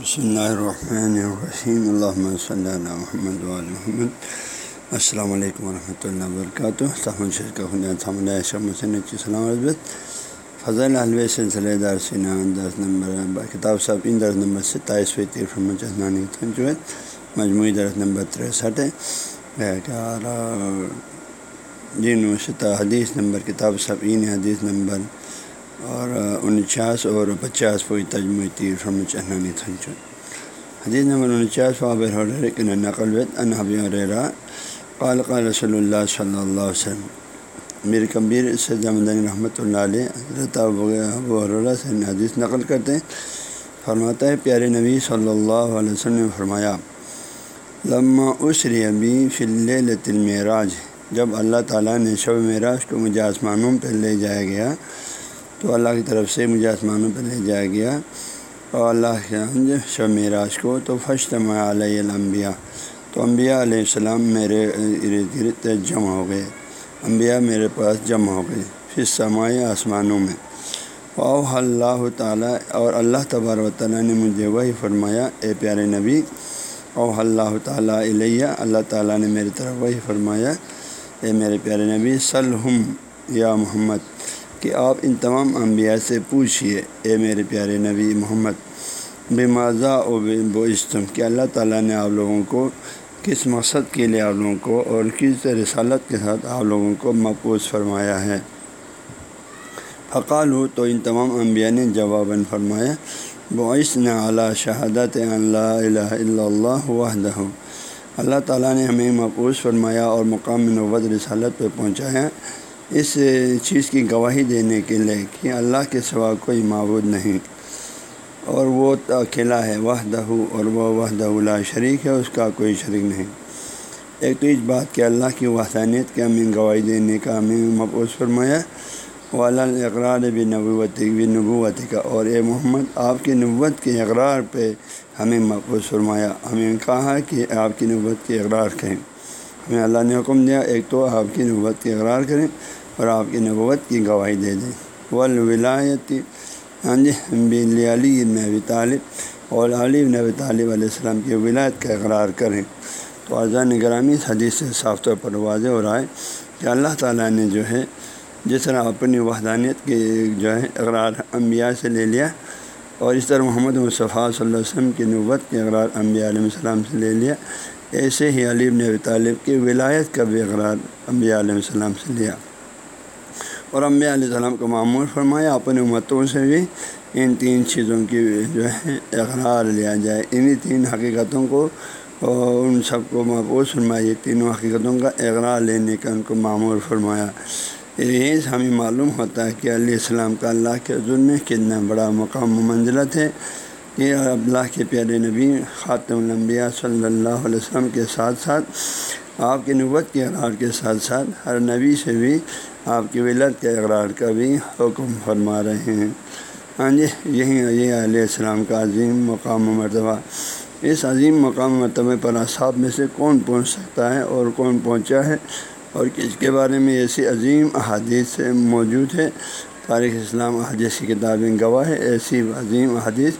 بسم اللہ الرحمن الرحیم اللہ صلی اللہ محمد محمد السلام علیکم ورحمۃ اللہ وبرکاتہ تحمد شیخ السلام عربت فضل الوِ سلسلہ درسنا درس نمبر کتاب صاحب ان درس نمبر ستائیس جسمانی تنجوت مجموعی درس نمبر تریسٹھ ہے جن شتا حدیث نمبر کتاب صاحب ان حدیث نمبر اور انچاس اور پچاس پوئی تجمہ تیر فرم چہنانی تھنچن حدیث نمبر انچاس وابر نقل وید۔ انحبی ریرا قال قال رسول اللہ صلی اللہ علیہ وسلم۔ میر کبیر سے رحمۃ اللہ علیہ، حضرت ابو حرہ سے حدیث نقل کرتے ہیں۔ فرماتا ہے، پیارے نبی صلی اللہ علیہ وسلم نے فرمایا لمہ عشری ابی فل المعراج۔ جب اللہ تعالیٰ نے شب معراج کو مجھے آسمانوں پہ لے جایا گیا تو اللہ کی طرف سے مجھے آسمانوں پہ لے جایا گیا اور اللہ کے شب معراج کو تو فشت علیہ الانبیاء تو انبیاء علیہ السلام میرے ارد گرد جمع ہو گئے۔ انبیاء میرے پاس جمع ہو گئے پھر سمائے آسمانوں میں۔ او اللہ تعالیٰ اور اللہ تبار و تعالیٰ نے مجھے وہی فرمایا، اے پیارے نبی او اللہ تعالیٰ علیہ، اللہ تعالیٰ نے میری طرف وہی فرمایا، اے میرے پیارے نبی صلحم یا محمد۔ کہ آپ ان تمام انبیاء سے پوچھیے اے میرے پیارے نبی محمد، بے ماضا و بوستم کہ اللہ تعالیٰ نے آپ لوگوں کو کس مقصد کے لیے آپ لوگوں کو اور کس رسالت کے ساتھ آپ لوگوں کو محفوظ فرمایا ہے؟ فقال ہو تو ان تمام انبیاء نے جواباً فرمایا بعث نے اعلیٰ شہادت اللہ الہ الا اللہ وحدہ۔ اللہ تعالیٰ نے ہمیں محفوظ فرمایا اور مقام نوبت رسالت پہ پہنچایا۔ اس چیز کی گواہی دینے کے لیے کہ اللہ کے سوا کوئی معبود نہیں۔ اور وہ اکیلا ہے، وحدہ اور وہ وحدہ اللہ شریک ہے، اس کا کوئی شریک نہیں۔ ایک تو اس بات کہ اللہ کی وحدانیت کے ہمیں گواہی دینے کا ہمیں مبوض فرمایا، والا اقرار بھی نبوت بھی نبوت کا اور اے محمد، آپ کی نبوت کے اقرار پہ ہمیں محفوظ فرمایا۔ ہمیں کہا کہ آپ کی نبوت کے اقرار کریں۔ ہمیں اللہ نے حکم دیا، ایک تو آپ کی نبوت کے اقرار کریں۔ اور آپ کی نبوت کی گواہی دے دیں ولایت ہاں جی علی ابی طالب اور علی ابی طالب علیہ السلام کی ولایت کا اقرار کریں۔ تو اذان گرامی حدیث سے صاف طور پر واضح ہو رہا ہے کہ اللہ تعالیٰ نے جو ہے جس طرح اپنی وحدانیت کے جو ہے اقرار انبیاء سے لے لیا اور اس طرح محمد مصطفیٰ صلی اللہ علیہ وسلم کی نوت کے اقرار انبیاء علیہ السلام سے لے لیا، ایسے ہی علی ابی طالب کی ولایت کا بھی اقرار انبیاء علیہ السلام سے لیا۔ اور امبیا علیہ السلام کو معمول فرمایا اپنے امتوں سے بھی ان تین چیزوں کی جو ہے اقرار لیا جائے۔ انہی تین حقیقتوں کو اور ان سب کو محفوظ فرمایا۔ تینوں حقیقتوں کا اقرار لینے کا ان کو معمول فرمایا۔ یہ ہمیں معلوم ہوتا ہے کہ علیہ السلام کا اللہ کے حضور میں کتنا بڑا مقام و منزلت ہے۔ کہ اللہ کے پیارے نبی خاتم الانبیاء صلی اللہ علیہ وسلم کے ساتھ ساتھ آپ کی نوت کے اقرار کے ساتھ ساتھ ہر نبی سے بھی آپ کی ولت کے اقرار کا بھی حکم فرما رہے ہیں۔ ہاں جی یہی یہ علیہ السلام کا عظیم مقام و مرتبہ۔ اس عظیم مقام مرتبہ پر اصحاب میں سے کون پہنچ سکتا ہے اور کون پہنچا ہے؟ اور کس کے بارے میں ایسی عظیم احادیث موجود ہے؟ تاریخ اسلام احادیث کی کتابیں گواہ ہے۔ ایسی عظیم حدیث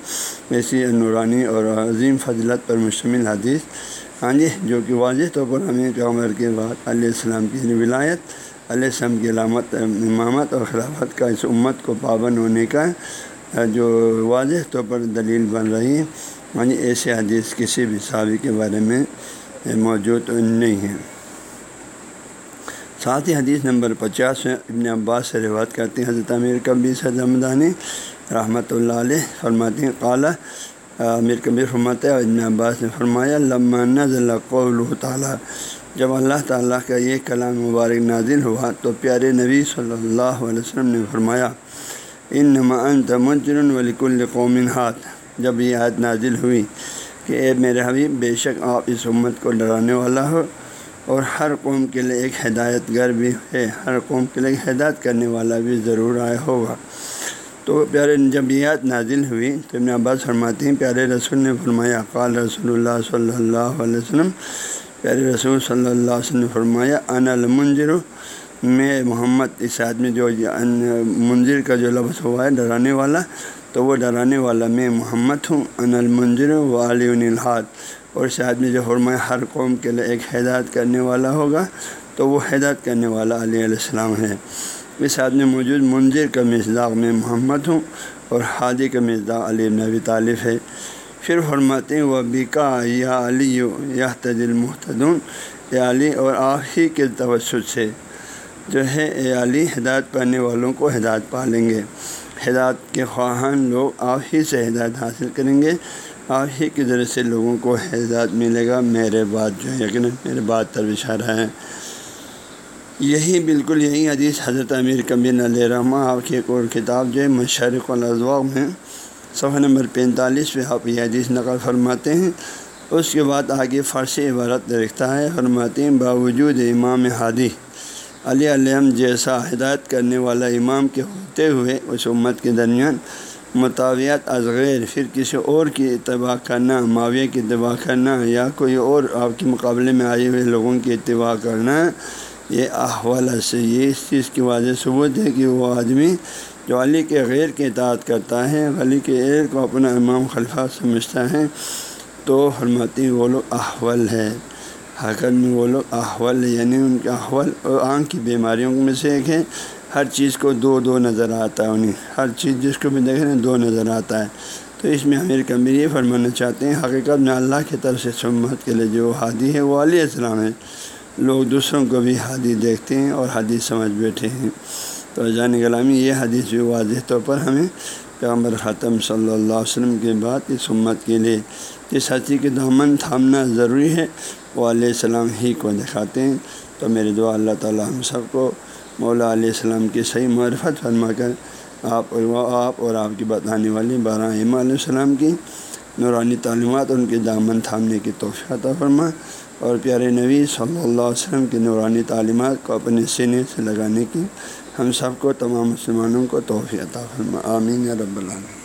ایسی نورانی اور عظیم فضلت پر مشتمل حدیث ہاں جی جو کہ واضح طور پر ہمیں عمر کے بعد علیہ السلام کی ولایت، علیہ السلام کی علامت، امامت اور خلافت کا اس امت کو پابند ہونے کا جو واضح طور پر دلیل بن رہی ہے۔ یعنی ایسے حدیث کسی بھی صحابی کے بارے میں موجود نہیں ہے۔ ساتھ ہی حدیث نمبر پچاس میں ابن عباس سے روایت کرتے ہیں، حضرت امیر کبیر سدمدانی رحمۃ اللہ علیہ فرماتے ہیں قالا امیر کبیر فرماتے ہیں ابن عباس نے فرمایا لمہ نزل قول تعالیٰ، جب اللہ تعالیٰ کا یہ کلام مبارک نازل ہوا، تو پیارے نبی صلی اللہ علیہ وسلم نے فرمایا ان نمان تمجرن ولیک القومن ہاتھ جب یہ عاد نازل ہوئی کہ اے میرے حبیب، بے شک آپ اس امت کو ڈرانے والا ہو، اور ہر قوم کے لیے ایک ہدایت گر بھی ہے، ہر قوم کے لیے ہدایت کرنے والا بھی ضرور آیا ہوگا۔ تو پیارے جب یہ نازل ہوئی تو ابن عباس فرماتی ہیں، پیارے رسول نے فرمایا، قال رسول اللہ صلی اللہ علیہ وسلم، پیارے رسول صلی اللہ علیہ وسلم نے فرمایا ان المنظر میں محمد اس آدمی جو منظر کا جو لفظ ہوا ہے، ڈرانے والا، تو وہ ڈرانے والا میں محمد ہوں ان المنظر و علی الحاد اور اس آدمی جو حرمۂ ہر قوم کے لیے ایک ہدایت کرنے والا ہوگا، تو وہ ہدایت کرنے والا علیہ السلام ہے۔ اس آدمی موجود منظر کا مزداق میں محمد ہوں اور حادی کا مزداق علی نبی طالف ہے۔ پھر حرمتیں و بکا یا علی یا تجل محتدون یا علی، اور آپ ہی کے توسط سے جو ہے، اے علی، ہدایت پانے والوں کو ہدایت پالیں گے۔ ہدایت کے خواہان لوگ آپ ہی سے ہدایت حاصل کریں گے۔ آپ ہی کی ذریعے سے لوگوں کو ہدایت ملے گا۔ میرے بات جو ہے، یقیناً میرے بات پر اشارہ ہے۔ یہی بالکل یہی حدیث حضرت امیر کبیر علیہ رحمٰ آپ کی ایک اور کتاب جو ہے مشرق الاضواء میں، صفحہ نمبر پینتالیس پہ آپ یہ حدیث نقل فرماتے ہیں۔ اس کے بعد آگے فارسی عبارت رکھتا ہے، فرماتے ہیں، باوجود امام ہادی علی علم جیسا ہدایت کرنے والا امام کے ہوتے ہوئے اس امت کے درمیان مطاویت ازغیر پھر کسی اور کی اتباع کرنا، معاویہ کی اتباع کرنا یا کوئی اور آپ کے مقابلے میں آئے ہوئے لوگوں کی اتباع کرنا یہ احوال سے، یہ اس چیز کی واضح ثبوت ہے کہ وہ آدمی جو علی کے غیر کے اطاعت کرتا ہے، علی کے غیر کو اپنا امام خلفہ سمجھتا ہے، تو حرمتی وہ لوگ احول ہے۔ حقت میں وہ لوگ احول یعنی ان کے احول اور آنکھ کی بیماریوں میں سے ایک ہے۔ ہر چیز کو دو دو نظر آتا ہے، انہیں ہر چیز جس کو بھی دیکھیں دو نظر آتا ہے۔ تو اس میں امیر کبیر یہ فرمانا چاہتے ہیں، حقیقت میں اللہ کی طرف سے سمت کے لیے جو حادی ہے، وہ علیہ السلام ہے۔ لوگ دوسروں کو بھی حادی دیکھتے ہیں اور حدیث سمجھ بیٹھے ہیں۔ تو جان غلامی یہ حدیث بھی واضح طور پر ہمیں پیغمبر ختم صلی اللہ علیہ وسلم کے بعد اس امت کے لیے جس حسی کے دامن تھامنا ضروری ہے۔ وہ علیہ السلام ہی کو دکھاتے ہیں۔ تو میرے دعا اللہ تعالیٰ ہم سب کو مولا علیہ السلام کی صحیح معرفت فرما کر آپ اور آپ اور آپ کی بتانے والی بارہ علیہ السلام کی نورانی تعلیمات ان کے دامن تھامنے کی توفیع عطا فرما اور پیارے نبی صلی اللہ علیہ وسلم کی نورانی تعلیمات کو اپنے سینے سے لگانے کی ہم سب کو تمام مسلمانوں کو توفیع عطا فرما۔ آمین رب العالمین۔